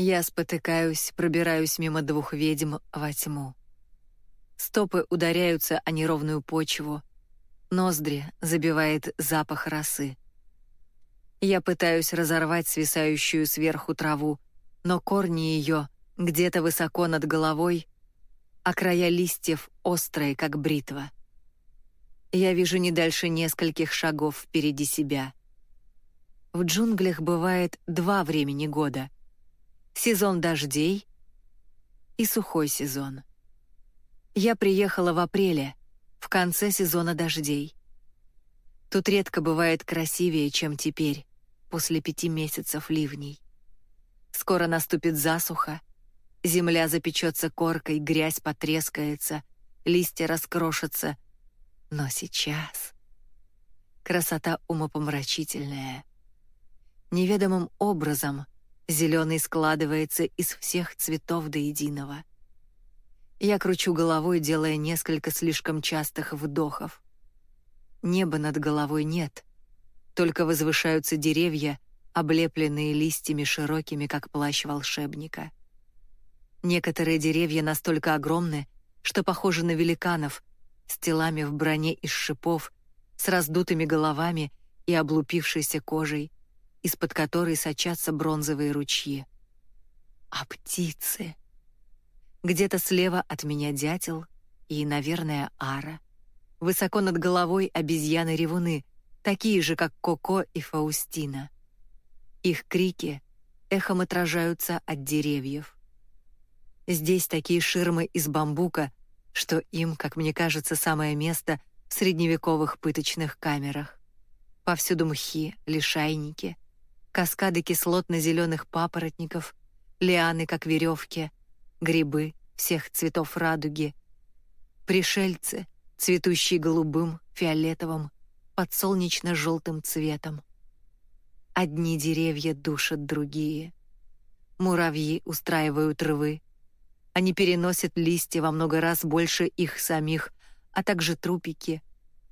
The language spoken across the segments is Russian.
Я спотыкаюсь, пробираюсь мимо двух ведьм во тьму. Стопы ударяются о неровную почву, ноздри забивает запах росы. Я пытаюсь разорвать свисающую сверху траву, но корни ее где-то высоко над головой, а края листьев острые, как бритва. Я вижу не дальше нескольких шагов впереди себя. В джунглях бывает два времени года — сезон дождей и сухой сезон. Я приехала в апреле, в конце сезона дождей. Тут редко бывает красивее, чем теперь, после пяти месяцев ливней. Скоро наступит засуха, земля запечется коркой, грязь потрескается, листья раскрошатся. Но сейчас красота умопомрачительная. Неведомым образом — Зеленый складывается из всех цветов до единого. Я кручу головой, делая несколько слишком частых вдохов. Неба над головой нет, только возвышаются деревья, облепленные листьями широкими, как плащ волшебника. Некоторые деревья настолько огромны, что похожи на великанов, с телами в броне из шипов, с раздутыми головами и облупившейся кожей, из-под которой сочатся бронзовые ручьи. А птицы? Где-то слева от меня дятел и, наверное, ара. Высоко над головой обезьяны-ревуны, такие же, как Коко и Фаустина. Их крики эхом отражаются от деревьев. Здесь такие ширмы из бамбука, что им, как мне кажется, самое место в средневековых пыточных камерах. Повсюду мхи, лишайники — каскады кислотно-зеленых папоротников, лианы, как веревки, грибы всех цветов радуги, пришельцы, цветущие голубым, фиолетовым, подсолнечно-желтым цветом. Одни деревья душат другие. Муравьи устраивают рвы. Они переносят листья во много раз больше их самих, а также трупики,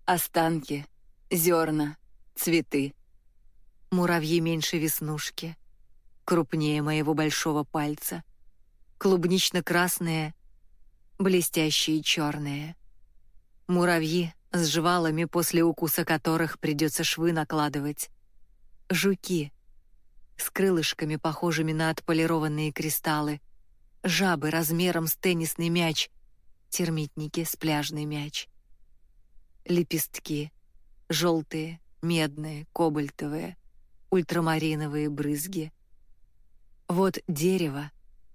останки, зерна, цветы. Муравьи меньше веснушки, крупнее моего большого пальца, клубнично-красные, блестящие черные. Муравьи с жвалами, после укуса которых придется швы накладывать. Жуки с крылышками, похожими на отполированные кристаллы. Жабы размером с теннисный мяч. Термитники с пляжный мяч. Лепестки. Желтые, медные, кобальтовые ультрамариновые брызги. Вот дерево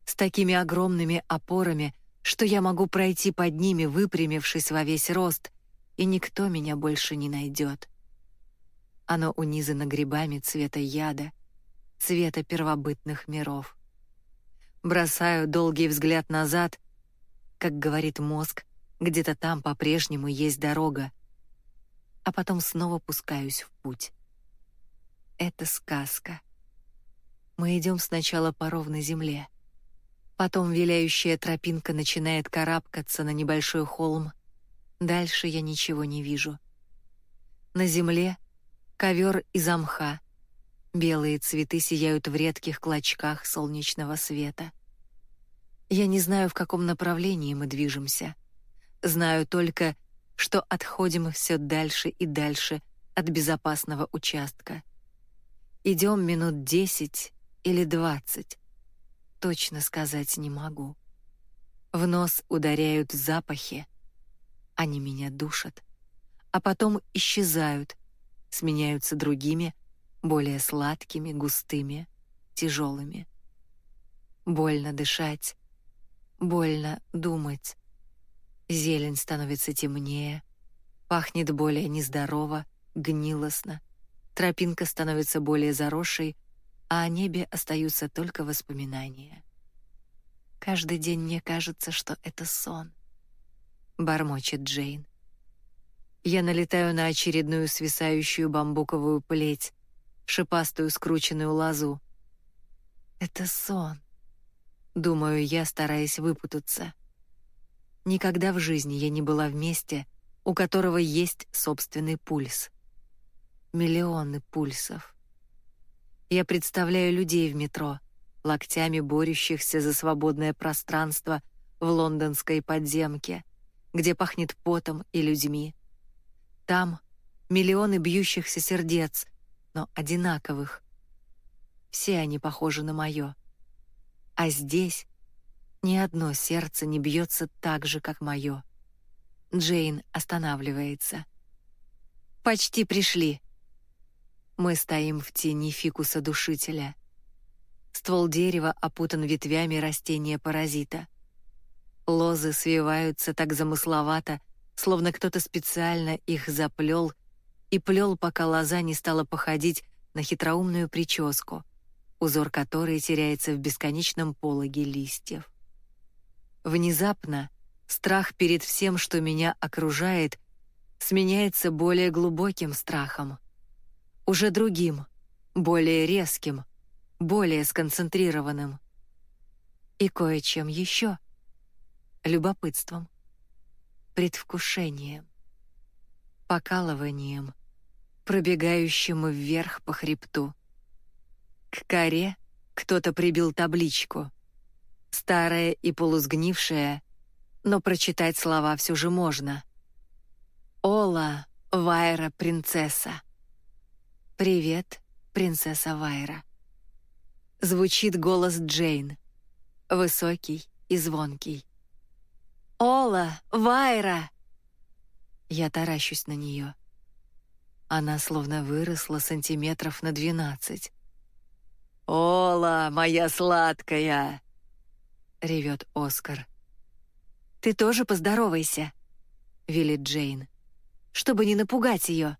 с такими огромными опорами, что я могу пройти под ними, выпрямившись во весь рост, и никто меня больше не найдет. Оно унизано грибами цвета яда, цвета первобытных миров. Бросаю долгий взгляд назад, как говорит мозг, где-то там по-прежнему есть дорога, а потом снова пускаюсь в путь это сказка. Мы идем сначала по ровной земле. Потом виляющая тропинка начинает карабкаться на небольшой холм. Дальше я ничего не вижу. На земле ковер из мха. Белые цветы сияют в редких клочках солнечного света. Я не знаю, в каком направлении мы движемся. Знаю только, что отходим все дальше и дальше от безопасного участка. Идем минут десять или двадцать. Точно сказать не могу. В нос ударяют запахи. Они меня душат, а потом исчезают, сменяются другими, более сладкими, густыми, тяжелыми. Больно дышать, больно думать. Зелень становится темнее, пахнет более нездорово, гнилостно. Тропинка становится более заросшей, а о небе остаются только воспоминания. Каждый день мне кажется, что это сон. Бормочет Джейн. Я налетаю на очередную свисающую бамбуковую плеть, шипастую скрученную лозу. Это сон. Думаю я, стараясь выпутаться. Никогда в жизни я не была в месте, у которого есть собственный пульс миллионы пульсов. Я представляю людей в метро, локтями борющихся за свободное пространство в лондонской подземке, где пахнет потом и людьми. Там миллионы бьющихся сердец, но одинаковых. Все они похожи на мое. А здесь ни одно сердце не бьется так же, как мое. Джейн останавливается. «Почти пришли». Мы стоим в тени фикуса-душителя. Ствол дерева опутан ветвями растения-паразита. Лозы свиваются так замысловато, словно кто-то специально их заплел и плел, пока лоза не стала походить на хитроумную прическу, узор которой теряется в бесконечном пологе листьев. Внезапно страх перед всем, что меня окружает, сменяется более глубоким страхом. Уже другим, более резким, более сконцентрированным. И кое-чем еще. Любопытством, предвкушением, покалыванием, пробегающим вверх по хребту. К коре кто-то прибил табличку. Старая и полусгнившая, но прочитать слова все же можно. «Ола, Вайра, принцесса». «Привет, принцесса Вайра». Звучит голос Джейн, высокий и звонкий. «Ола, Вайра!» Я таращусь на нее. Она словно выросла сантиметров на двенадцать. «Ола, моя сладкая!» — ревет Оскар. «Ты тоже поздоровайся», — велит Джейн, «чтобы не напугать ее».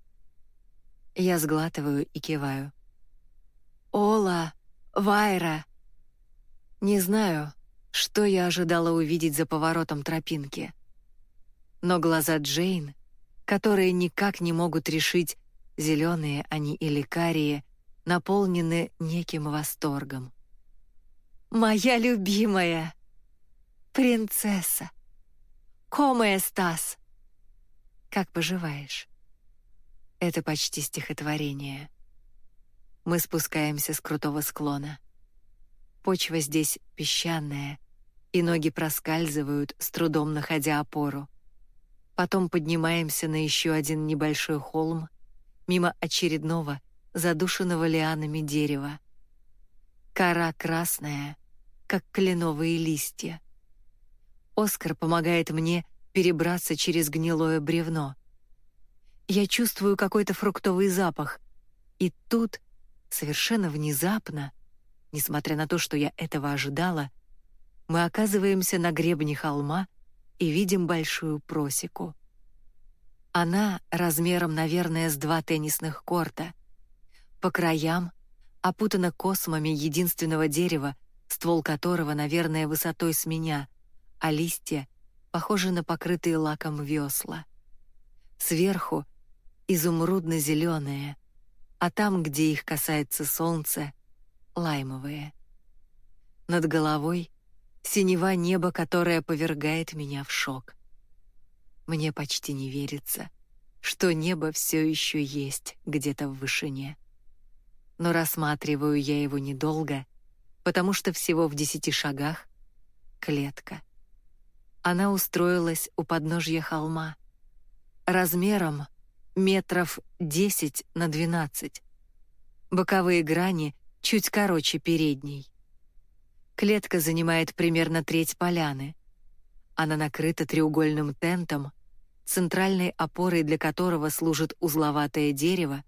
Я сглатываю и киваю. «Ола, Вайра!» Не знаю, что я ожидала увидеть за поворотом тропинки. Но глаза Джейн, которые никак не могут решить, зеленые они или карие, наполнены неким восторгом. «Моя любимая! Принцесса! Коме Стас! Как поживаешь?» Это почти стихотворение. Мы спускаемся с крутого склона. Почва здесь песчаная, и ноги проскальзывают, с трудом находя опору. Потом поднимаемся на еще один небольшой холм, мимо очередного, задушенного лианами дерева. Кора красная, как кленовые листья. Оскар помогает мне перебраться через гнилое бревно. Я чувствую какой-то фруктовый запах, и тут, совершенно внезапно, несмотря на то, что я этого ожидала, мы оказываемся на гребне холма и видим большую просеку. Она размером, наверное, с два теннисных корта. По краям опутана космами единственного дерева, ствол которого, наверное, высотой с меня, а листья похожи на покрытые лаком весла. Сверху изумрудно-зеленые, а там, где их касается солнце, лаймовые. Над головой синева неба, которое повергает меня в шок. Мне почти не верится, что небо все еще есть где-то в вышине. Но рассматриваю я его недолго, потому что всего в десяти шагах — клетка. Она устроилась у подножья холма, размером метров десять на двенадцать. Боковые грани чуть короче передней. Клетка занимает примерно треть поляны. Она накрыта треугольным тентом, центральной опорой для которого служит узловатое дерево,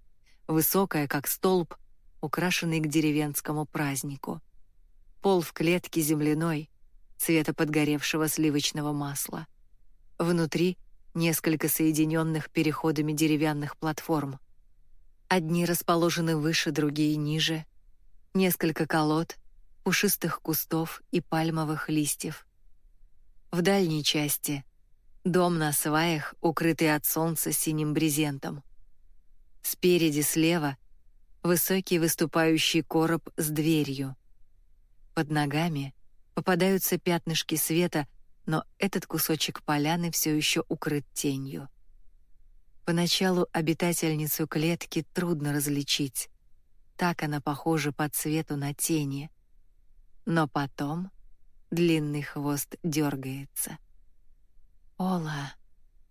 высокое, как столб, украшенный к деревенскому празднику. Пол в клетке земляной, цвета подгоревшего сливочного масла. Внутри несколько соединенных переходами деревянных платформ. Одни расположены выше, другие ниже. Несколько колод, пушистых кустов и пальмовых листьев. В дальней части — дом на сваях, укрытый от солнца синим брезентом. Спереди слева — высокий выступающий короб с дверью. Под ногами попадаются пятнышки света, но этот кусочек поляны все еще укрыт тенью. Поначалу обитательницу клетки трудно различить. Так она похожа по цвету на тени — но потом длинный хвост дергается. «Ола,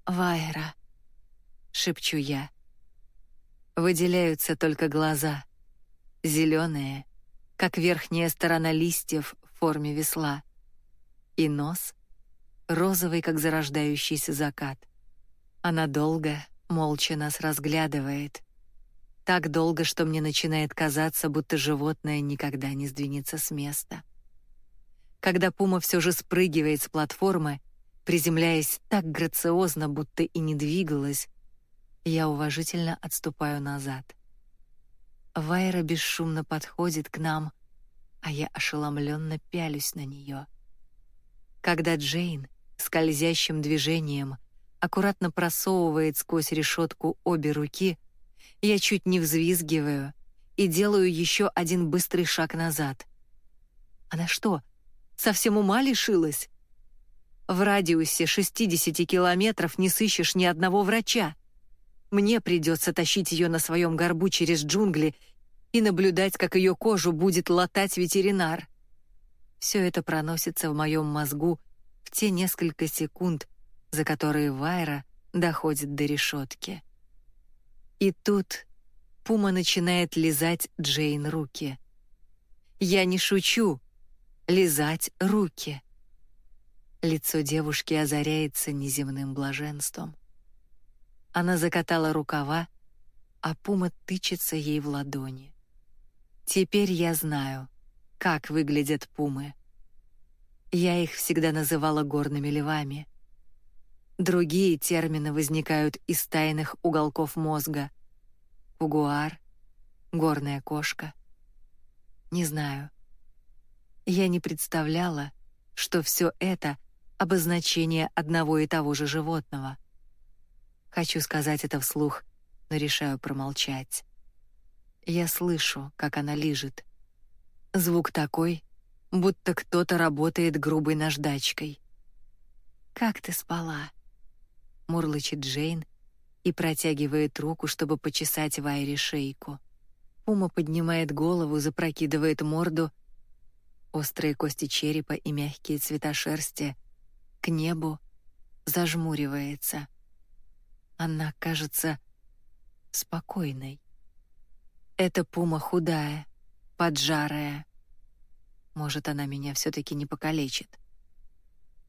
Вайра», — шепчу я. Выделяются только глаза, зеленые, как верхняя сторона листьев в форме весла, и нос — розовый, как зарождающийся закат. Она долго, молча нас разглядывает. Так долго, что мне начинает казаться, будто животное никогда не сдвинется с места. Когда пума все же спрыгивает с платформы, приземляясь так грациозно, будто и не двигалась, я уважительно отступаю назад. Вайра бесшумно подходит к нам, а я ошеломленно пялюсь на нее. Когда Джейн скользящим движением аккуратно просовывает сквозь решетку обе руки, я чуть не взвизгиваю и делаю еще один быстрый шаг назад. Она что, совсем ума лишилась? В радиусе 60 километров не сыщешь ни одного врача. Мне придется тащить ее на своем горбу через джунгли и наблюдать, как ее кожу будет латать ветеринар. Все это проносится в моем мозгу те несколько секунд, за которые Вайра доходит до решетки. И тут Пума начинает лизать Джейн руки. Я не шучу. Лизать руки. Лицо девушки озаряется неземным блаженством. Она закатала рукава, а Пума тычется ей в ладони. Теперь я знаю, как выглядят пумы. Я их всегда называла горными львами. Другие термины возникают из тайных уголков мозга. Кугуар, горная кошка. Не знаю. Я не представляла, что все это обозначение одного и того же животного. Хочу сказать это вслух, но решаю промолчать. Я слышу, как она лижет. Звук такой, будто кто-то работает грубой наждачкой. «Как ты спала?» мурлычет Джейн и протягивает руку, чтобы почесать Вайре шейку. Пума поднимает голову, запрокидывает морду, острые кости черепа и мягкие цвета шерсти к небу зажмуривается. Она кажется спокойной. Эта пума худая, поджарая. Может, она меня все-таки не покалечит.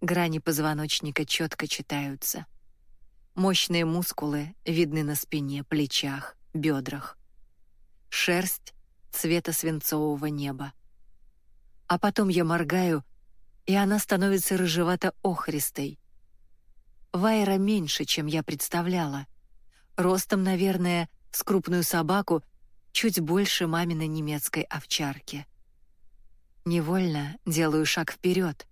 Грани позвоночника четко читаются. Мощные мускулы видны на спине, плечах, бедрах. Шерсть цвета свинцового неба. А потом я моргаю, и она становится рыжевато-охристой. Вайра меньше, чем я представляла. Ростом, наверное, с крупную собаку чуть больше маминой немецкой овчарки. Невольно делаю шаг вперед.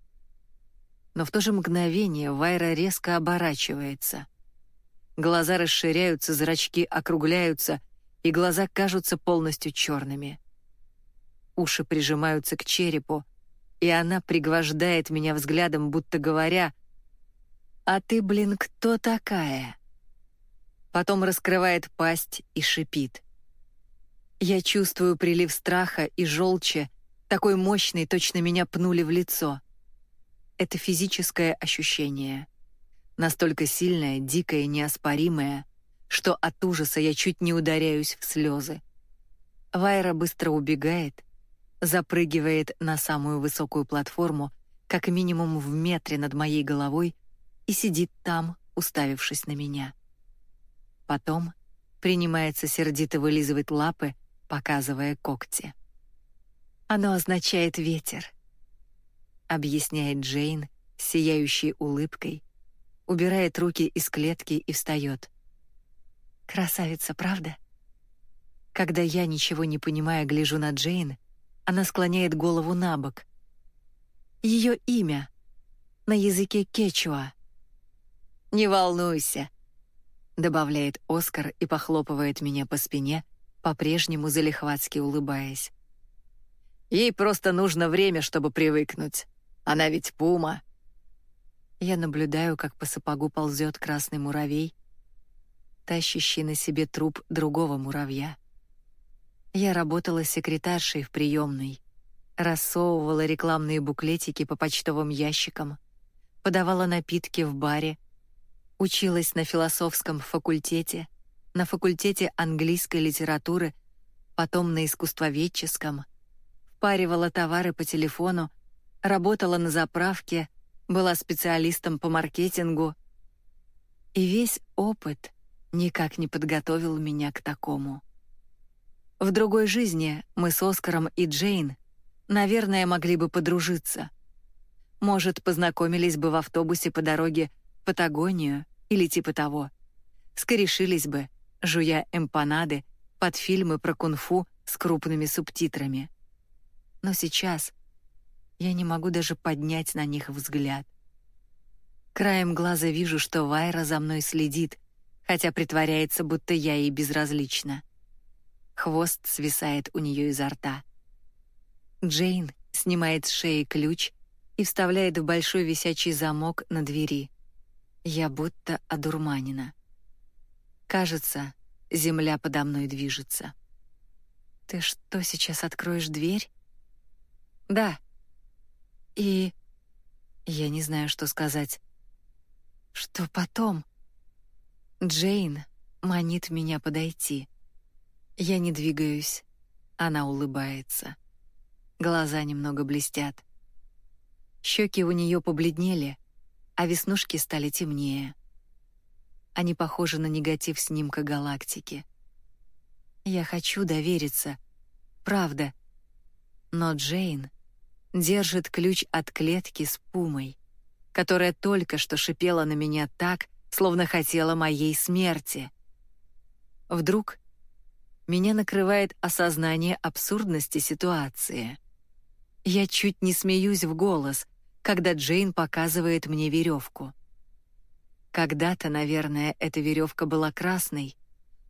Но в то же мгновение Вайра резко оборачивается. Глаза расширяются, зрачки округляются, и глаза кажутся полностью черными. Уши прижимаются к черепу, и она пригвождает меня взглядом, будто говоря «А ты, блин, кто такая?» Потом раскрывает пасть и шипит. Я чувствую прилив страха и желчи, такой мощный, точно меня пнули в лицо. Это физическое ощущение — настолько сильная, дикая, неоспоримая, что от ужаса я чуть не ударяюсь в слезы. Вайра быстро убегает, запрыгивает на самую высокую платформу, как минимум в метре над моей головой, и сидит там, уставившись на меня. Потом принимается сердито вылизывать лапы, показывая когти. «Оно означает ветер», — объясняет Джейн, сияющей улыбкой, убирает руки из клетки и встает. Красавица, правда? Когда я, ничего не понимая, гляжу на Джейн, она склоняет голову на бок. Ее имя на языке кечуа. «Не волнуйся», — добавляет Оскар и похлопывает меня по спине, по-прежнему залихватски улыбаясь. «Ей просто нужно время, чтобы привыкнуть. Она ведь пума». Я наблюдаю, как по сапогу ползет красный муравей, тащащий на себе труп другого муравья. Я работала секретаршей в приемной, рассовывала рекламные буклетики по почтовым ящикам, подавала напитки в баре, училась на философском факультете, на факультете английской литературы, потом на искусствоведческом, впаривала товары по телефону, работала на заправке, была специалистом по маркетингу. И весь опыт никак не подготовил меня к такому. В другой жизни мы с Оскаром и Джейн, наверное, могли бы подружиться. Может, познакомились бы в автобусе по дороге в Патагонию или типа того. Скорешились бы, жуя эмпанады под фильмы про кунг-фу с крупными субтитрами. Но сейчас я не могу даже поднять на них взгляд. Краем глаза вижу, что Вайра за мной следит, хотя притворяется, будто я ей безразлична. Хвост свисает у нее изо рта. Джейн снимает с шеи ключ и вставляет в большой висячий замок на двери. Я будто одурманена. Кажется, земля подо мной движется. Ты что, сейчас откроешь дверь? Да. И я не знаю, что сказать. Что потом? Джейн манит меня подойти. Я не двигаюсь. Она улыбается. Глаза немного блестят. Щеки у нее побледнели, а веснушки стали темнее. Они похожи на негатив снимка галактики. Я хочу довериться. Правда. Но Джейн держит ключ от клетки с пумой, которая только что шипела на меня так, словно хотела моей смерти. Вдруг меня накрывает осознание абсурдности ситуации. Я чуть не смеюсь в голос, когда Джейн показывает мне веревку. Когда-то, наверное, эта веревка была красной,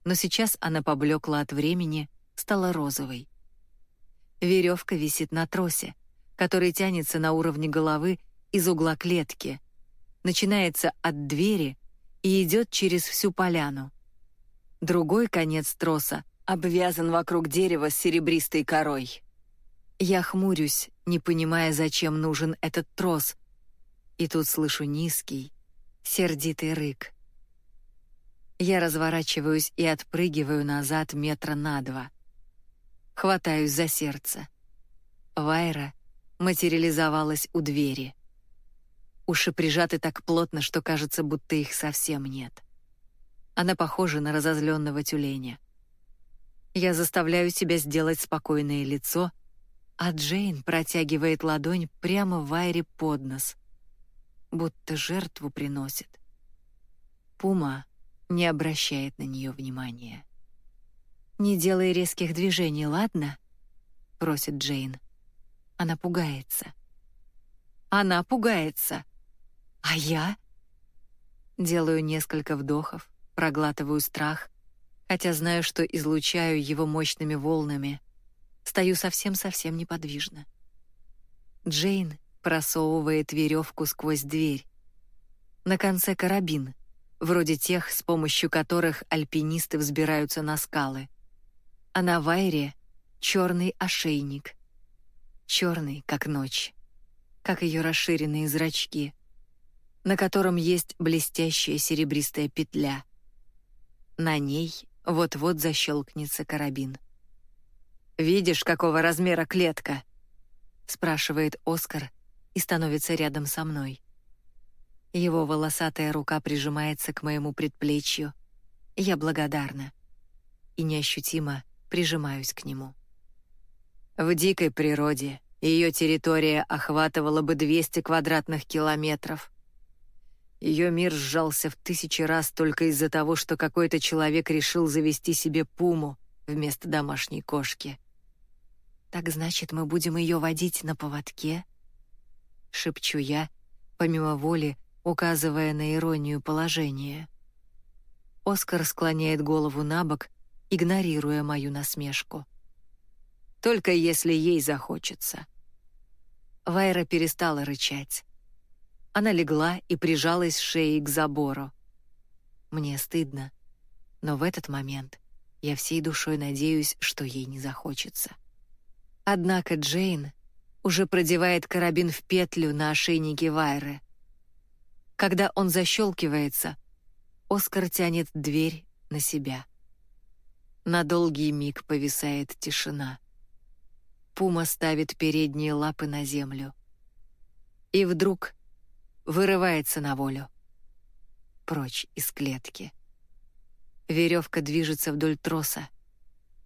но сейчас она поблекла от времени, стала розовой. Веревка висит на тросе, который тянется на уровне головы из угла клетки, начинается от двери и идет через всю поляну. Другой конец троса обвязан вокруг дерева с серебристой корой. Я хмурюсь, не понимая, зачем нужен этот трос, и тут слышу низкий, сердитый рык. Я разворачиваюсь и отпрыгиваю назад метра на два. Хватаюсь за сердце. Вайра материализовалась у двери. Уши прижаты так плотно, что кажется, будто их совсем нет. Она похожа на разозленного тюленя. Я заставляю себя сделать спокойное лицо, а Джейн протягивает ладонь прямо в Айре под нос, будто жертву приносит. Пума не обращает на нее внимания. «Не делай резких движений, ладно?» — просит Джейн. Она пугается. Она пугается. А я? Делаю несколько вдохов, проглатываю страх, хотя знаю, что излучаю его мощными волнами. Стою совсем-совсем неподвижно. Джейн просовывает веревку сквозь дверь. На конце карабин, вроде тех, с помощью которых альпинисты взбираются на скалы. А на Вайре — черный ошейник. Черный, как ночь, как ее расширенные зрачки, на котором есть блестящая серебристая петля. На ней вот-вот защелкнется карабин. «Видишь, какого размера клетка?» — спрашивает Оскар и становится рядом со мной. Его волосатая рука прижимается к моему предплечью. Я благодарна и неощутимо прижимаюсь к нему. В дикой природе ее территория охватывала бы 200 квадратных километров. Ее мир сжался в тысячи раз только из-за того, что какой-то человек решил завести себе пуму вместо домашней кошки. «Так значит, мы будем ее водить на поводке?» — шепчу я, помимо воли, указывая на иронию положения. Оскар склоняет голову на бок, игнорируя мою насмешку. «Только если ей захочется». Вайра перестала рычать. Она легла и прижалась шеей к забору. Мне стыдно, но в этот момент я всей душой надеюсь, что ей не захочется. Однако Джейн уже продевает карабин в петлю на ошейнике Вайры. Когда он защелкивается, Оскар тянет дверь на себя. На долгий миг повисает тишина. Пума ставит передние лапы на землю. И вдруг вырывается на волю. Прочь из клетки. Веревка движется вдоль троса.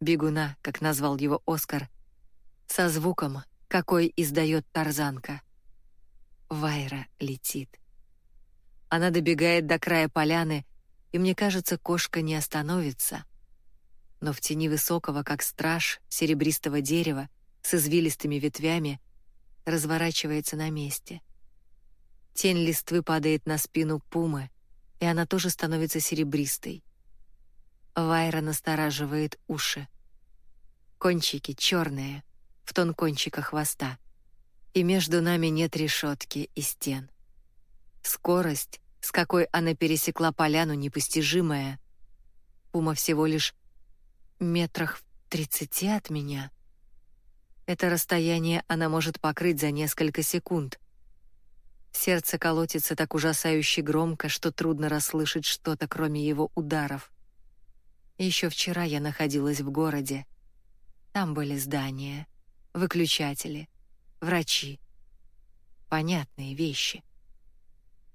Бегуна, как назвал его Оскар, со звуком, какой издает тарзанка. Вайра летит. Она добегает до края поляны, и мне кажется, кошка не остановится. Но в тени высокого, как страж, серебристого дерева с извилистыми ветвями разворачивается на месте. Тень листвы падает на спину пумы, и она тоже становится серебристой. Вайра настораживает уши. Кончики черные, в тон кончика хвоста. И между нами нет решетки и стен. Скорость, с какой она пересекла поляну, непостижимая. Пума всего лишь метрах в тридцати от меня. Это расстояние она может покрыть за несколько секунд. Сердце колотится так ужасающе громко, что трудно расслышать что-то, кроме его ударов. Еще вчера я находилась в городе. Там были здания, выключатели, врачи. Понятные вещи.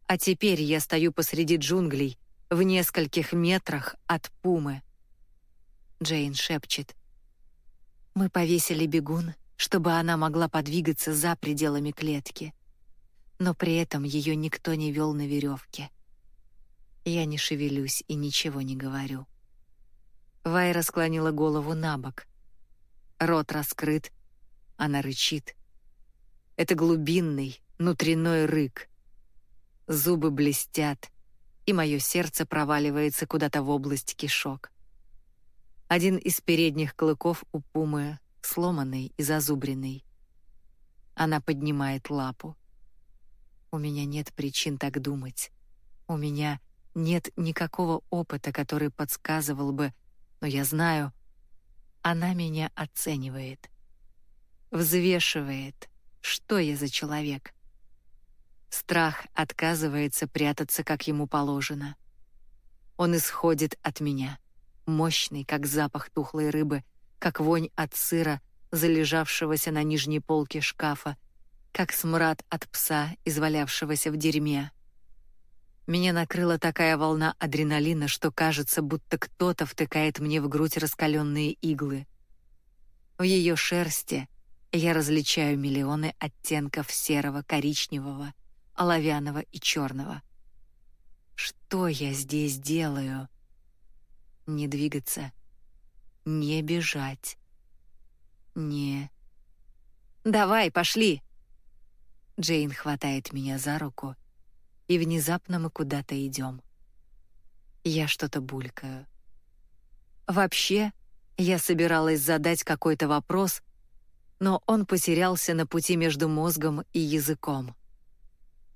А теперь я стою посреди джунглей, в нескольких метрах от пумы. Джейн шепчет. Мы повесили бегун, чтобы она могла подвигаться за пределами клетки. Но при этом ее никто не вел на веревке. Я не шевелюсь и ничего не говорю. Вайра склонила голову на бок. Рот раскрыт, она рычит. Это глубинный, внутренной рык. Зубы блестят, и мое сердце проваливается куда-то в область кишок. Один из передних клыков у пумы сломанный и зазубренный. Она поднимает лапу. У меня нет причин так думать. У меня нет никакого опыта, который подсказывал бы, но я знаю, она меня оценивает взвешивает, что я за человек. Страх отказывается прятаться, как ему положено. Он исходит от меня, мощный, как запах тухлой рыбы, как вонь от сыра, залежавшегося на нижней полке шкафа, как смрад от пса, извалявшегося в дерьме. Меня накрыла такая волна адреналина, что кажется, будто кто-то втыкает мне в грудь раскаленные иглы. В ее шерсти я различаю миллионы оттенков серого, коричневого, оловянного и черного. Что я здесь делаю? Не двигаться, не бежать, не... «Давай, пошли!» Джейн хватает меня за руку, и внезапно мы куда-то идем. Я что-то булькаю. Вообще, я собиралась задать какой-то вопрос, но он потерялся на пути между мозгом и языком.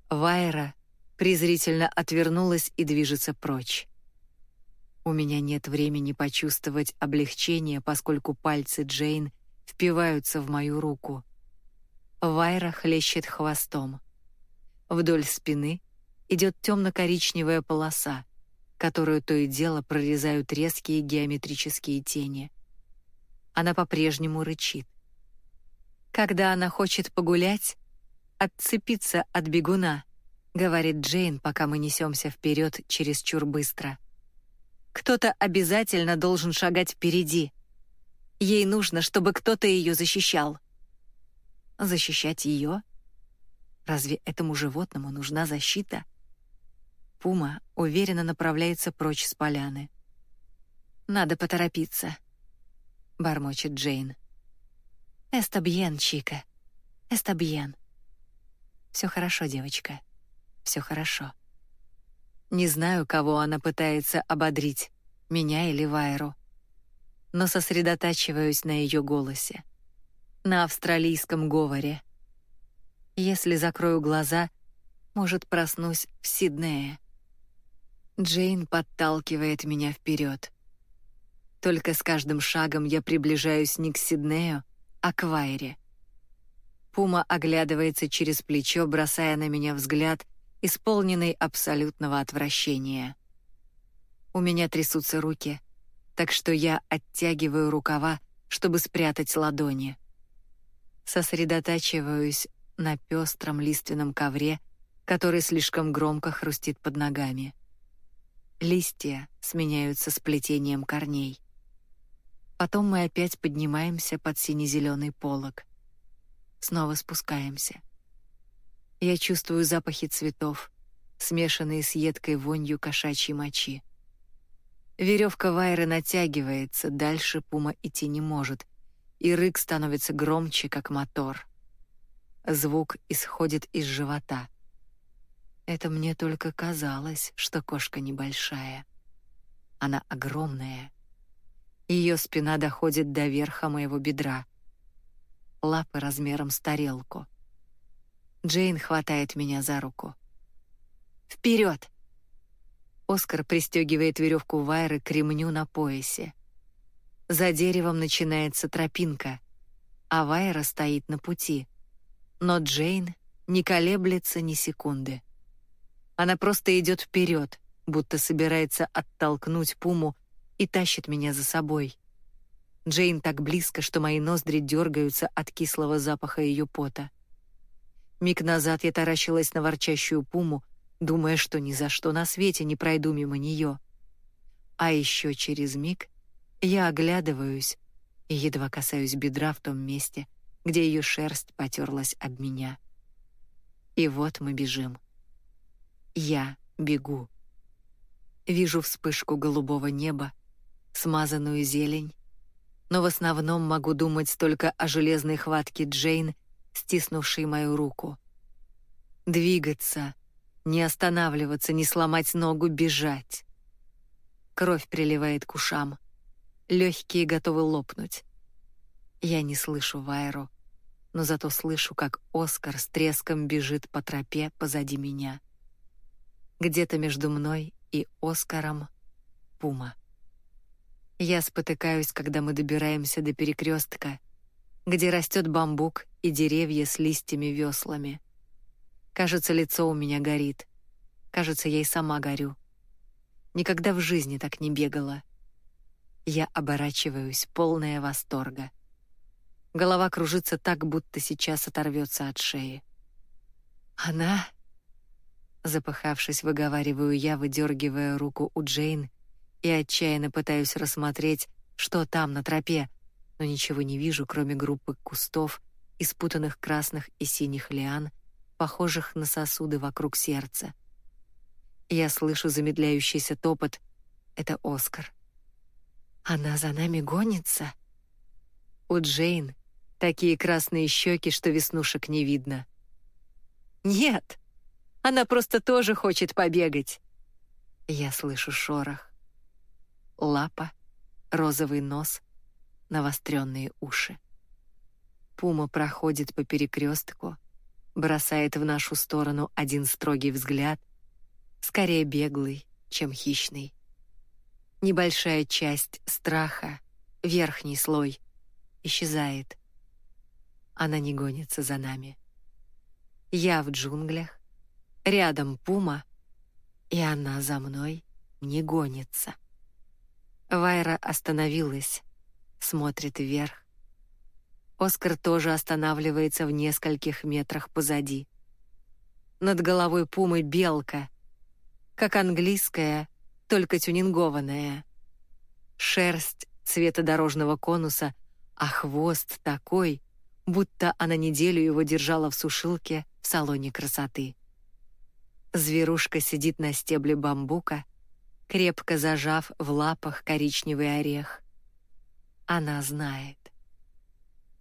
Вайра презрительно отвернулась и движется прочь. У меня нет времени почувствовать облегчение, поскольку пальцы Джейн впиваются в мою руку. Вайра хлещет хвостом. Вдоль спины идет темно-коричневая полоса, которую то и дело прорезают резкие геометрические тени. Она по-прежнему рычит. Когда она хочет погулять, отцепиться от бегуна, говорит Джейн, пока мы несемся вперед через чур быстро. Кто-то обязательно должен шагать впереди. Ей нужно, чтобы кто-то ее защищал. Защищать ее? Разве этому животному нужна защита? Пума уверенно направляется прочь с поляны. Надо поторопиться, бормочет Джейн. «Эстабьен, Чика. Эстабьен». «Все хорошо, девочка. Все хорошо». Не знаю, кого она пытается ободрить, меня или Вайру. Но сосредотачиваюсь на ее голосе. На австралийском говоре. Если закрою глаза, может, проснусь в Сиднее. Джейн подталкивает меня вперед. Только с каждым шагом я приближаюсь не к Сиднею, Аквайре. Пума оглядывается через плечо, бросая на меня взгляд, исполненный абсолютного отвращения. У меня трясутся руки, так что я оттягиваю рукава, чтобы спрятать ладони. Сосредотачиваюсь на пестром лиственном ковре, который слишком громко хрустит под ногами. Листья сменяются сплетением корней. Потом мы опять поднимаемся под сине-зеленый полог. Снова спускаемся. Я чувствую запахи цветов, смешанные с едкой вонью кошачьей мочи. Веревка Вайры натягивается, дальше Пума идти не может, и рык становится громче, как мотор. Звук исходит из живота. Это мне только казалось, что кошка небольшая. Она огромная. Ее спина доходит до верха моего бедра. Лапы размером с тарелку. Джейн хватает меня за руку. Вперед! Оскар пристегивает веревку Вайры к ремню на поясе. За деревом начинается тропинка, а Вайра стоит на пути. Но Джейн не колеблется ни секунды. Она просто идет вперед, будто собирается оттолкнуть Пуму и тащит меня за собой. Джейн так близко, что мои ноздри дергаются от кислого запаха ее пота. Миг назад я таращилась на ворчащую Пуму, думая, что ни за что на свете не пройду мимо нее. А еще через миг я оглядываюсь и едва касаюсь бедра в том месте, где ее шерсть потерлась об меня. И вот мы бежим. Я бегу. Вижу вспышку голубого неба, смазанную зелень, но в основном могу думать только о железной хватке Джейн, стиснувшей мою руку. Двигаться — не останавливаться, не сломать ногу, бежать. Кровь приливает к ушам. Легкие готовы лопнуть. Я не слышу Вайру, но зато слышу, как Оскар с треском бежит по тропе позади меня. Где-то между мной и Оскаром — Пума. Я спотыкаюсь, когда мы добираемся до перекрестка, где растет бамбук и деревья с листьями-веслами. Кажется, лицо у меня горит. Кажется, я и сама горю. Никогда в жизни так не бегала. Я оборачиваюсь, полная восторга. Голова кружится так, будто сейчас оторвется от шеи. Она... Запыхавшись, выговариваю я, выдергивая руку у Джейн и отчаянно пытаюсь рассмотреть, что там на тропе, но ничего не вижу, кроме группы кустов, испутанных красных и синих лиан, похожих на сосуды вокруг сердца. Я слышу замедляющийся топот. Это Оскар. Она за нами гонится. У Джейн такие красные щеки, что веснушек не видно. Нет, она просто тоже хочет побегать. Я слышу шорох. Лапа, розовый нос, навостренные уши. Пума проходит по перекрестку, бросает в нашу сторону один строгий взгляд, скорее беглый, чем хищный. Небольшая часть страха, верхний слой, исчезает. Она не гонится за нами. Я в джунглях, рядом пума, и она за мной не гонится. Вайра остановилась, смотрит вверх, Оскар тоже останавливается в нескольких метрах позади. Над головой пумы белка, как английская, только тюнингованная. Шерсть цвета дорожного конуса, а хвост такой, будто она неделю его держала в сушилке в салоне красоты. Зверушка сидит на стебле бамбука, крепко зажав в лапах коричневый орех. Она знает.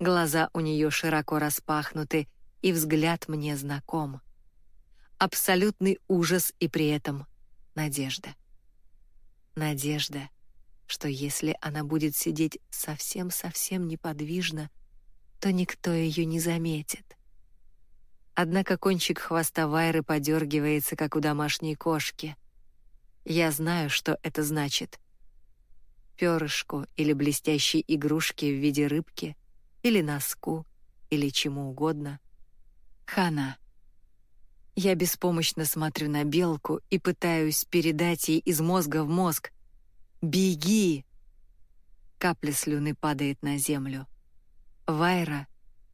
Глаза у нее широко распахнуты, и взгляд мне знаком. Абсолютный ужас и при этом надежда. Надежда, что если она будет сидеть совсем-совсем неподвижно, то никто ее не заметит. Однако кончик хвоста Вайры подергивается, как у домашней кошки. Я знаю, что это значит. Перышку или блестящей игрушки в виде рыбки или носку, или чему угодно, Хана. Я беспомощно смотрю на белку и пытаюсь передать ей из мозга в мозг. «Беги!» Капля слюны падает на землю. Вайра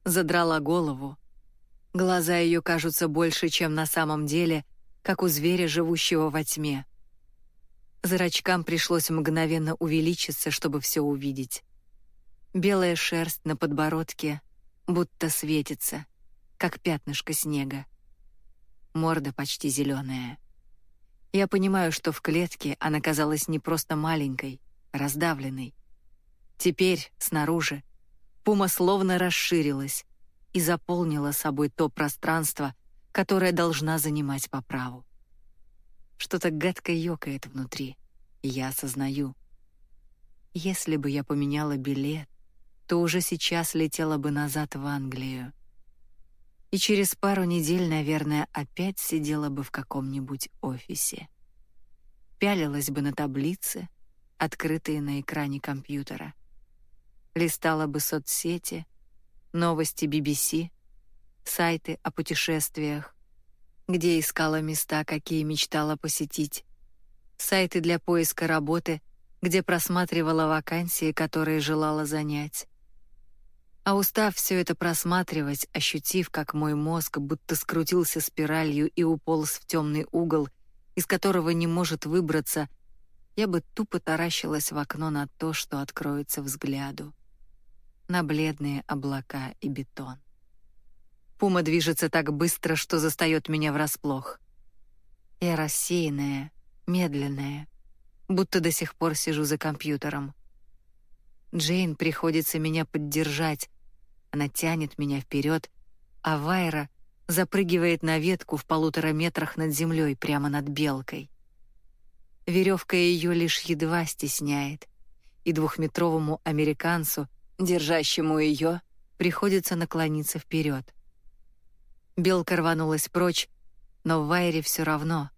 задрала голову. Глаза ее кажутся больше, чем на самом деле, как у зверя, живущего во тьме. Зрачкам пришлось мгновенно увеличиться, чтобы все увидеть. Белая шерсть на подбородке будто светится, как пятнышко снега. Морда почти зеленая. Я понимаю, что в клетке она казалась не просто маленькой, раздавленной. Теперь, снаружи, пума словно расширилась и заполнила собой то пространство, которое должна занимать по праву. Что-то гадко ёкает внутри, я осознаю. Если бы я поменяла билет, то уже сейчас летела бы назад в Англию. И через пару недель, наверное, опять сидела бы в каком-нибудь офисе. Пялилась бы на таблицы, открытые на экране компьютера. Листала бы соцсети, новости BBC, сайты о путешествиях, где искала места, какие мечтала посетить, сайты для поиска работы, где просматривала вакансии, которые желала занять. А устав все это просматривать, ощутив, как мой мозг будто скрутился спиралью и уполз в темный угол, из которого не может выбраться, я бы тупо таращилась в окно на то, что откроется взгляду. На бледные облака и бетон. Пума движется так быстро, что застаёт меня врасплох. Я рассеянная, медленная, будто до сих пор сижу за компьютером. Джейн приходится меня поддержать. Она тянет меня вперед, а Вайра запрыгивает на ветку в полутора метрах над землей прямо над белкой. Веревка ее лишь едва стесняет, и двухметровому американцу, держащему ее, приходится наклониться вперед. Белка рванулась прочь, но Вайре все равно.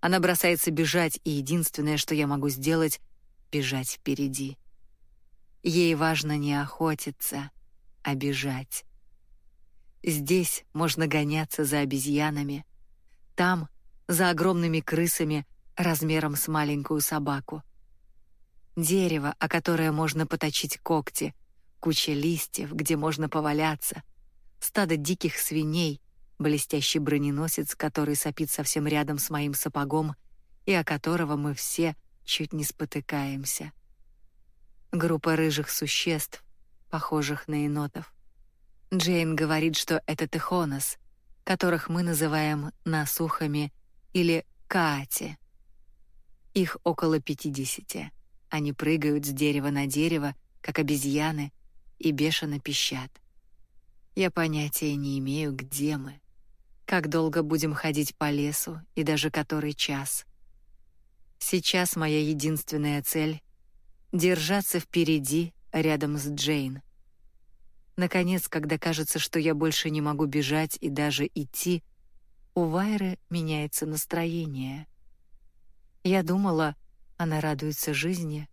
Она бросается бежать, и единственное, что я могу сделать — бежать впереди. Ей важно не охотиться, а бежать. Здесь можно гоняться за обезьянами, там — за огромными крысами размером с маленькую собаку. Дерево, о которое можно поточить когти, куча листьев, где можно поваляться, стадо диких свиней, блестящий броненосец, который сопит совсем рядом с моим сапогом и о которого мы все чуть не спотыкаемся. Группа рыжих существ, похожих на енотов. Джейн говорит, что это техонос, которых мы называем насухами или каати. Их около пятидесяти. Они прыгают с дерева на дерево, как обезьяны, и бешено пищат. Я понятия не имею, где мы. Как долго будем ходить по лесу и даже который час? Сейчас моя единственная цель — держаться впереди, рядом с Джейн. Наконец, когда кажется, что я больше не могу бежать и даже идти, у Вайры меняется настроение. Я думала, она радуется жизни,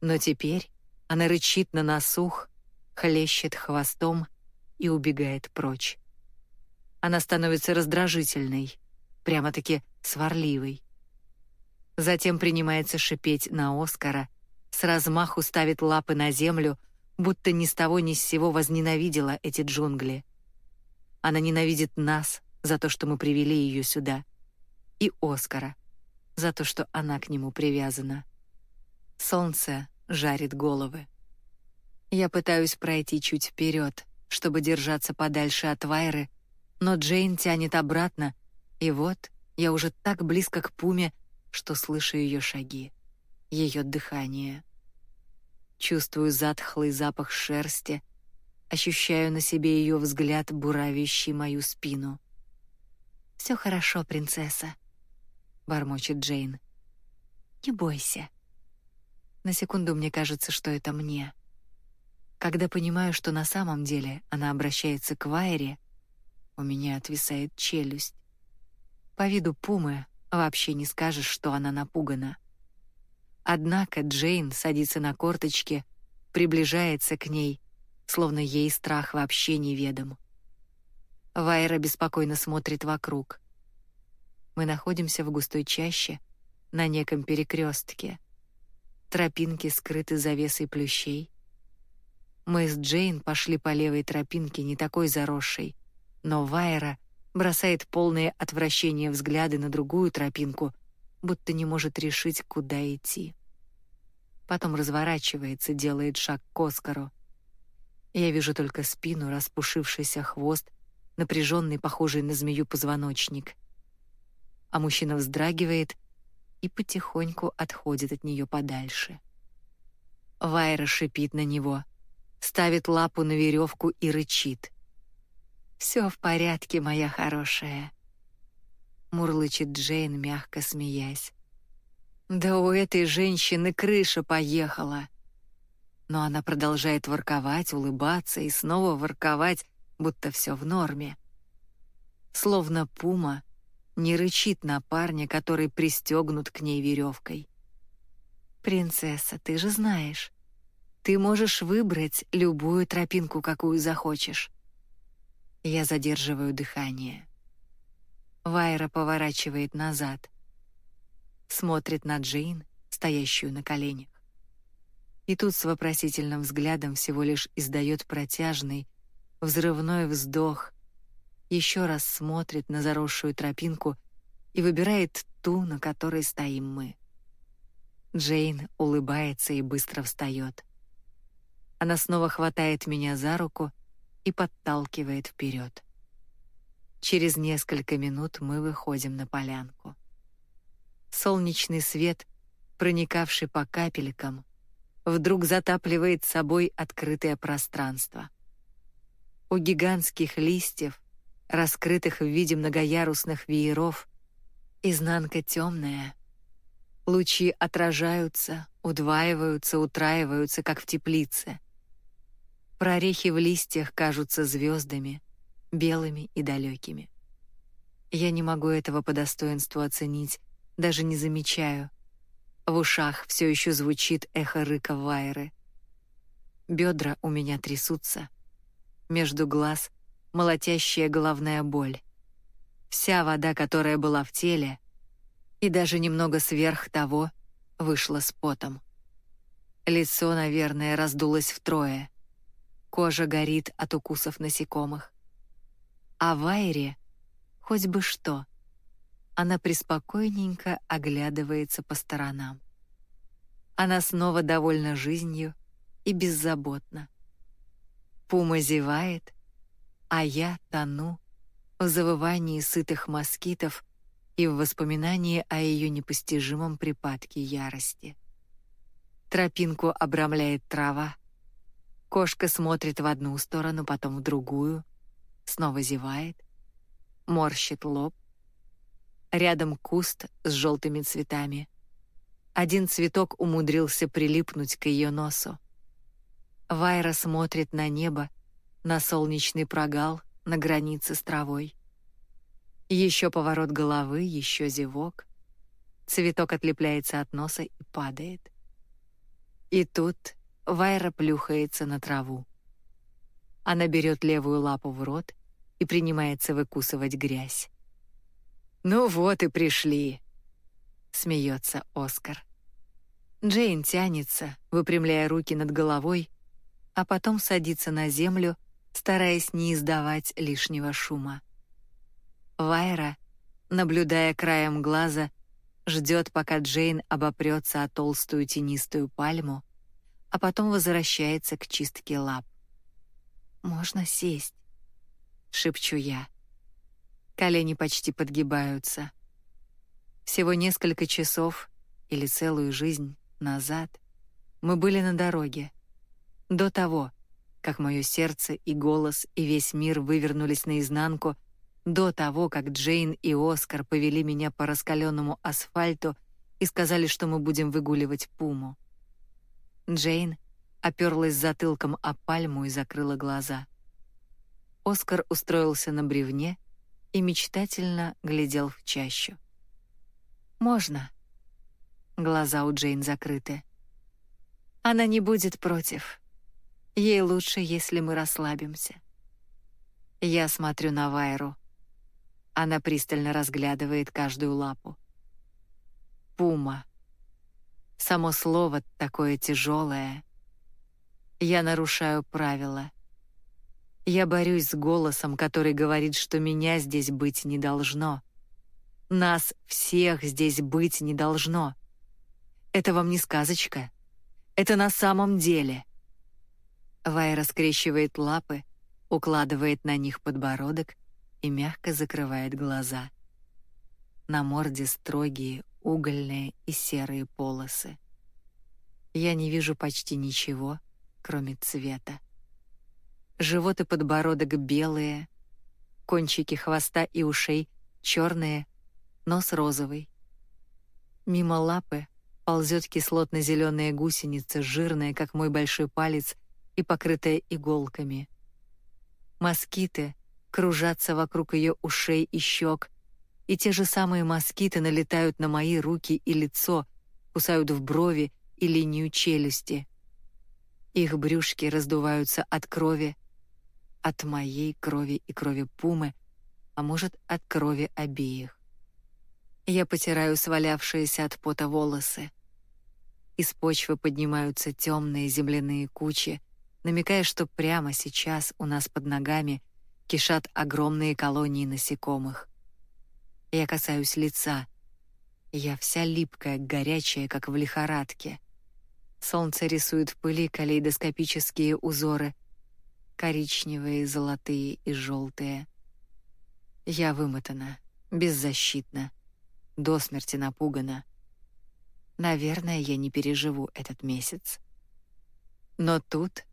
но теперь она рычит на насух, хлещет хвостом и убегает прочь она становится раздражительной, прямо-таки сварливой. Затем принимается шипеть на Оскара, с размаху ставит лапы на землю, будто ни с того ни с сего возненавидела эти джунгли. Она ненавидит нас за то, что мы привели ее сюда, и Оскара за то, что она к нему привязана. Солнце жарит головы. Я пытаюсь пройти чуть вперед, чтобы держаться подальше от Вайры, но Джейн тянет обратно, и вот я уже так близко к Пуме, что слышу ее шаги, ее дыхание. Чувствую затхлый запах шерсти, ощущаю на себе ее взгляд, буравящий мою спину. Все хорошо, принцесса, бормочет Джейн. Не бойся. На секунду мне кажется, что это мне. Когда понимаю, что на самом деле она обращается к Вайре, у меня отвисает челюсть. По виду пумы вообще не скажешь, что она напугана. Однако Джейн садится на корточки, приближается к ней, словно ей страх вообще неведом. Вайра беспокойно смотрит вокруг. Мы находимся в густой чаще, на неком перекрестке. Тропинки скрыты завесой плющей. Мы с Джейн пошли по левой тропинке, не такой заросшей, но Вайра бросает полное отвращение взгляды на другую тропинку, будто не может решить, куда идти. Потом разворачивается, делает шаг к Оскару. Я вижу только спину, распушившийся хвост, напряженный, похожий на змею позвоночник. А мужчина вздрагивает и потихоньку отходит от нее подальше. Вайра шипит на него, ставит лапу на веревку и рычит. Все в порядке, моя хорошая. Мурлычет Джейн, мягко смеясь. Да у этой женщины крыша поехала. Но она продолжает ворковать, улыбаться и снова ворковать, будто все в норме. Словно пума не рычит на парня, который пристегнут к ней веревкой. «Принцесса, ты же знаешь, ты можешь выбрать любую тропинку, какую захочешь. Я задерживаю дыхание. Вайра поворачивает назад. Смотрит на Джейн, стоящую на коленях. И тут с вопросительным взглядом всего лишь издает протяжный, взрывной вздох, еще раз смотрит на заросшую тропинку и выбирает ту, на которой стоим мы. Джейн улыбается и быстро встает. Она снова хватает меня за руку и подталкивает вперед. Через несколько минут мы выходим на полянку. Солнечный свет, проникавший по капелькам, вдруг затапливает собой открытое пространство. У гигантских листьев, раскрытых в виде многоярусных вееров, изнанка темная. Лучи отражаются, удваиваются, утраиваются, как в теплице — Прорехи в листьях кажутся звездами, белыми и далекими. Я не могу этого по достоинству оценить, даже не замечаю. В ушах все еще звучит эхо рыка Вайры. Бедра у меня трясутся. Между глаз молотящая головная боль. Вся вода, которая была в теле, и даже немного сверх того, вышла с потом. Лицо, наверное, раздулось втрое. Кожа горит от укусов насекомых. А в Айре хоть бы что. Она преспокойненько оглядывается по сторонам. Она снова довольна жизнью и беззаботна. Пума зевает, а я тону в завывании сытых москитов и в воспоминании о ее непостижимом припадке ярости. Тропинку обрамляет трава, Кошка смотрит в одну сторону, потом в другую, снова зевает, морщит лоб. Рядом куст с желтыми цветами. Один цветок умудрился прилипнуть к ее носу. Вайра смотрит на небо, на солнечный прогал, на границе с травой. Еще поворот головы, еще зевок. Цветок отлепляется от носа и падает. И тут Вайра плюхается на траву. Она берет левую лапу в рот и принимается выкусывать грязь. «Ну вот и пришли», — смеется Оскар. Джейн тянется, выпрямляя руки над головой, а потом садится на землю, стараясь не издавать лишнего шума. Вайра, наблюдая краем глаза, ждет, пока Джейн обопрется о толстую тенистую пальму, а потом возвращается к чистке лап. «Можно сесть?» — шепчу я. Колени почти подгибаются. Всего несколько часов или целую жизнь назад мы были на дороге. До того, как мое сердце и голос и весь мир вывернулись наизнанку, до того, как Джейн и Оскар повели меня по раскаленному асфальту и сказали, что мы будем выгуливать пуму. Джейн оперлась затылком о пальму и закрыла глаза. Оскар устроился на бревне и мечтательно глядел в чащу. «Можно?» Глаза у Джейн закрыты. «Она не будет против. Ей лучше, если мы расслабимся». Я смотрю на Вайру. Она пристально разглядывает каждую лапу. Пума. Само слово такое тяжелое. Я нарушаю правила. Я борюсь с голосом, который говорит, что меня здесь быть не должно. Нас всех здесь быть не должно. Это вам не сказочка. Это на самом деле. Вайра скрещивает лапы, укладывает на них подбородок и мягко закрывает глаза. На морде строгие, угольные и серые полосы. Я не вижу почти ничего, кроме цвета. Живот и подбородок белые, кончики хвоста и ушей черные, нос розовый. Мимо лапы ползет кислотно-зеленая гусеница, жирная, как мой большой палец, и покрытая иголками. Москиты кружатся вокруг ее ушей и щек, и те же самые москиты налетают на мои руки и лицо, кусают в брови и линию челюсти. Их брюшки раздуваются от крови, от моей крови и крови пумы, а может, от крови обеих. Я потираю свалявшиеся от пота волосы. Из почвы поднимаются темные земляные кучи, намекая, что прямо сейчас у нас под ногами кишат огромные колонии насекомых. Я касаюсь лица. Я вся липкая, горячая, как в лихорадке. Солнце рисует в пыли калейдоскопические узоры, коричневые, золотые и желтые. Я вымотана, беззащитна, до смерти напугана. Наверное, я не переживу этот месяц. Но тут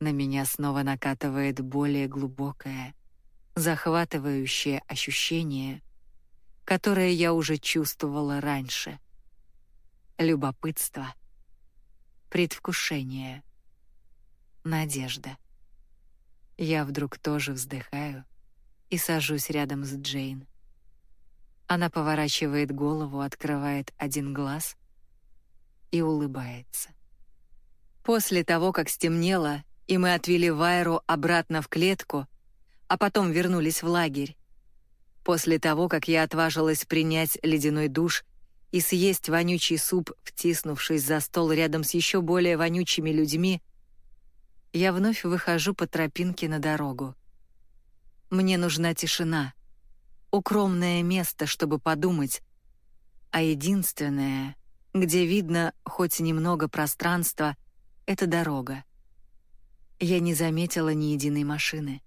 на меня снова накатывает более глубокое, захватывающее ощущение, которое я уже чувствовала раньше. Любопытство, предвкушение, надежда. Я вдруг тоже вздыхаю и сажусь рядом с Джейн. Она поворачивает голову, открывает один глаз и улыбается. После того, как стемнело, и мы отвели Вайру обратно в клетку, а потом вернулись в лагерь. После того, как я отважилась принять ледяной душ и съесть вонючий суп, втиснувшись за стол рядом с еще более вонючими людьми, я вновь выхожу по тропинке на дорогу. Мне нужна тишина, укромное место, чтобы подумать, а единственное, где видно хоть немного пространства, — это дорога. Я не заметила ни единой машины.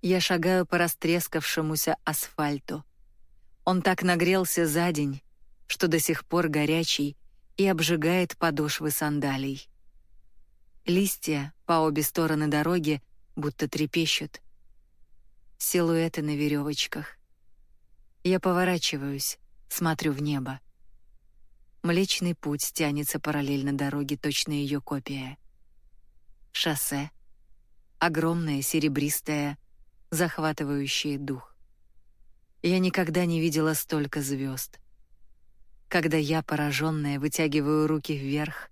Я шагаю по растрескавшемуся асфальту. Он так нагрелся за день, что до сих пор горячий и обжигает подошвы сандалий. Листья по обе стороны дороги будто трепещут. Силуэты на веревочках. Я поворачиваюсь, смотрю в небо. Млечный путь тянется параллельно дороге, точно ее копия шоссе, огромное, серебристое, захватывающее дух. Я никогда не видела столько звезд. Когда я, пораженная, вытягиваю руки вверх,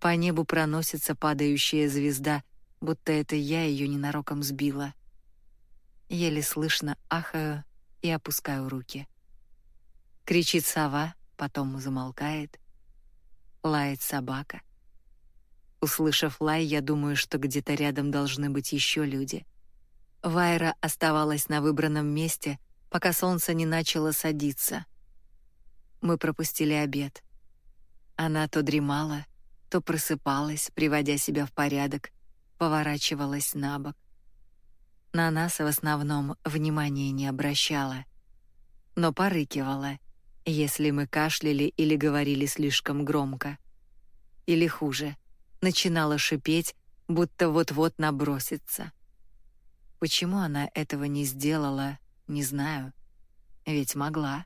по небу проносится падающая звезда, будто это я ее ненароком сбила. Еле слышно ахаю и опускаю руки. Кричит сова, потом замолкает. Лает собака. Услышав лай, я думаю, что где-то рядом должны быть еще люди. Вайра оставалась на выбранном месте, пока солнце не начало садиться. Мы пропустили обед. Она то дремала, то просыпалась, приводя себя в порядок, поворачивалась на бок. На нас в основном внимания не обращала, но порыкивала, если мы кашляли или говорили слишком громко. Или хуже — начинала шипеть, будто вот-вот набросится. Почему она этого не сделала, не знаю. Ведь могла.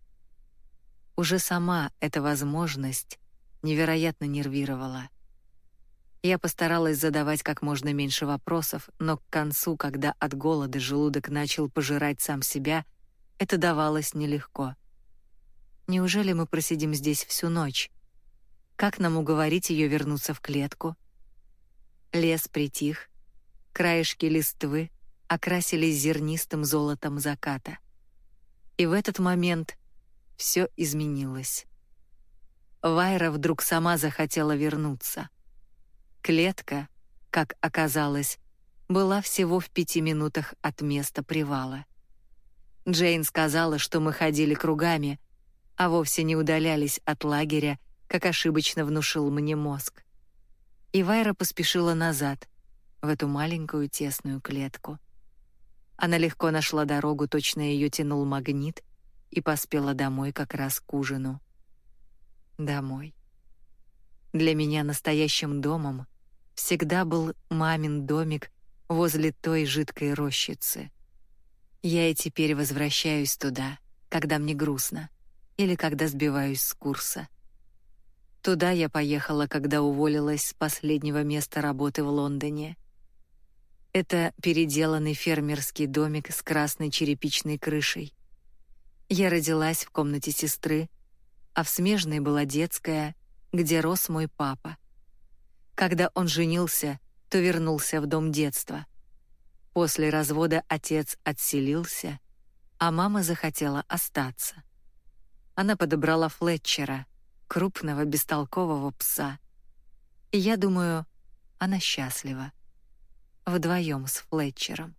Уже сама эта возможность невероятно нервировала. Я постаралась задавать как можно меньше вопросов, но к концу, когда от голода желудок начал пожирать сам себя, это давалось нелегко. Неужели мы просидим здесь всю ночь? Как нам уговорить ее вернуться в клетку? Лес притих, краешки листвы окрасились зернистым золотом заката. И в этот момент все изменилось. Вайра вдруг сама захотела вернуться. Клетка, как оказалось, была всего в пяти минутах от места привала. Джейн сказала, что мы ходили кругами, а вовсе не удалялись от лагеря, как ошибочно внушил мне мозг. И Вайра поспешила назад, в эту маленькую тесную клетку. Она легко нашла дорогу, точно ее тянул магнит, и поспела домой как раз к ужину. Домой. Для меня настоящим домом всегда был мамин домик возле той жидкой рощицы. Я и теперь возвращаюсь туда, когда мне грустно или когда сбиваюсь с курса. Туда я поехала, когда уволилась с последнего места работы в Лондоне. Это переделанный фермерский домик с красной черепичной крышей. Я родилась в комнате сестры, а в смежной была детская, где рос мой папа. Когда он женился, то вернулся в дом детства. После развода отец отселился, а мама захотела остаться. Она подобрала Флетчера, крупного бестолкового пса. И я думаю, она счастлива. Вдвоем с Флетчером.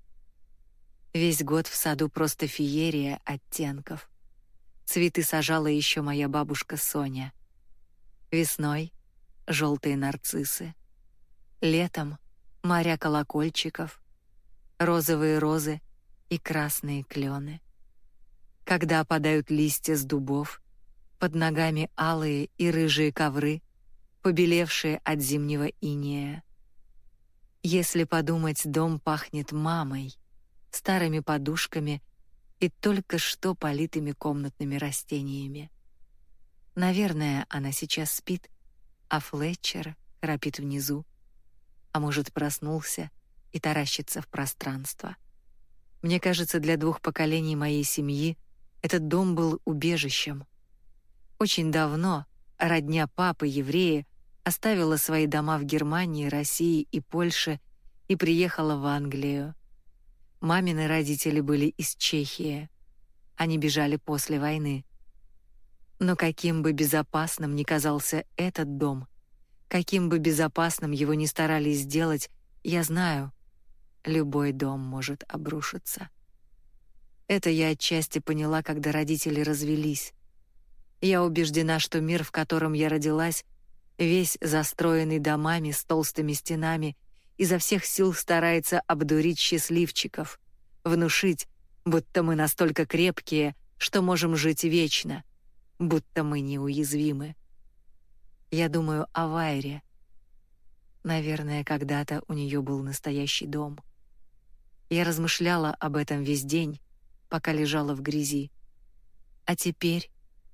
Весь год в саду просто феерия оттенков. Цветы сажала еще моя бабушка Соня. Весной — желтые нарциссы. Летом — моря колокольчиков, розовые розы и красные клены. Когда опадают листья с дубов, под ногами алые и рыжие ковры, побелевшие от зимнего инея. Если подумать, дом пахнет мамой, старыми подушками и только что политыми комнатными растениями. Наверное, она сейчас спит, а Флетчер храпит внизу, а может, проснулся и таращится в пространство. Мне кажется, для двух поколений моей семьи этот дом был убежищем. Очень давно родня папы еврея оставила свои дома в Германии, России и Польше и приехала в Англию. Мамины родители были из Чехии. Они бежали после войны. Но каким бы безопасным ни казался этот дом, каким бы безопасным его ни старались сделать, я знаю, любой дом может обрушиться. Это я отчасти поняла, когда родители развелись. Я убеждена, что мир, в котором я родилась, весь застроенный домами с толстыми стенами, изо всех сил старается обдурить счастливчиков, внушить, будто мы настолько крепкие, что можем жить вечно, будто мы неуязвимы. Я думаю о Вайре. Наверное, когда-то у нее был настоящий дом. Я размышляла об этом весь день, пока лежала в грязи. А теперь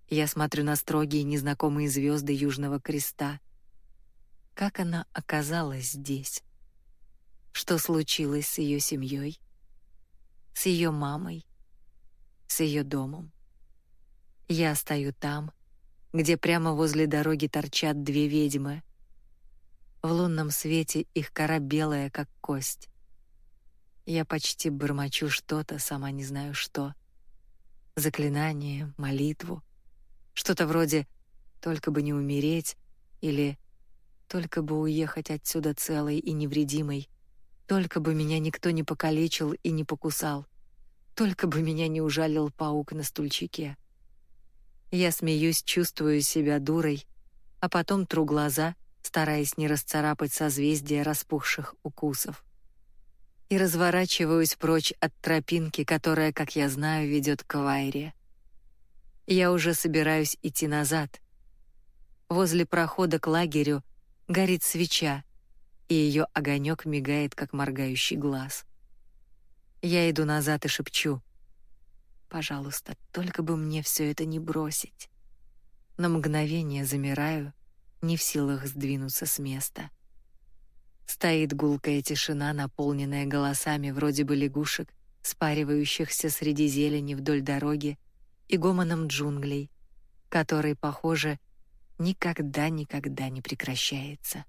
я смотрю на строгие незнакомые звезды Южного Креста. Как она оказалась здесь? Что случилось с ее семьей, с ее мамой, с ее домом? Я стою там, где прямо возле дороги торчат две ведьмы. В лунном свете их кора белая, как кость. Я почти бормочу что-то, сама не знаю что. Заклинание, молитву. Что-то вроде «только бы не умереть» или «только бы уехать отсюда целой и невредимой», «только бы меня никто не покалечил и не покусал», «только бы меня не ужалил паук на стульчике». Я смеюсь, чувствую себя дурой, а потом тру глаза, стараясь не расцарапать созвездия распухших укусов и разворачиваюсь прочь от тропинки, которая, как я знаю, ведет к Вайре. Я уже собираюсь идти назад. Возле прохода к лагерю горит свеча, и ее огонек мигает, как моргающий глаз. Я иду назад и шепчу: "Пожалуйста, только бы мне все это не бросить". На мгновение замираю, не в силах сдвинуться с места. Стоит гулкая тишина, наполненная голосами вроде бы лягушек, спаривающихся среди зелени вдоль дороги, и гомоном джунглей, который, похоже, никогда-никогда не прекращается.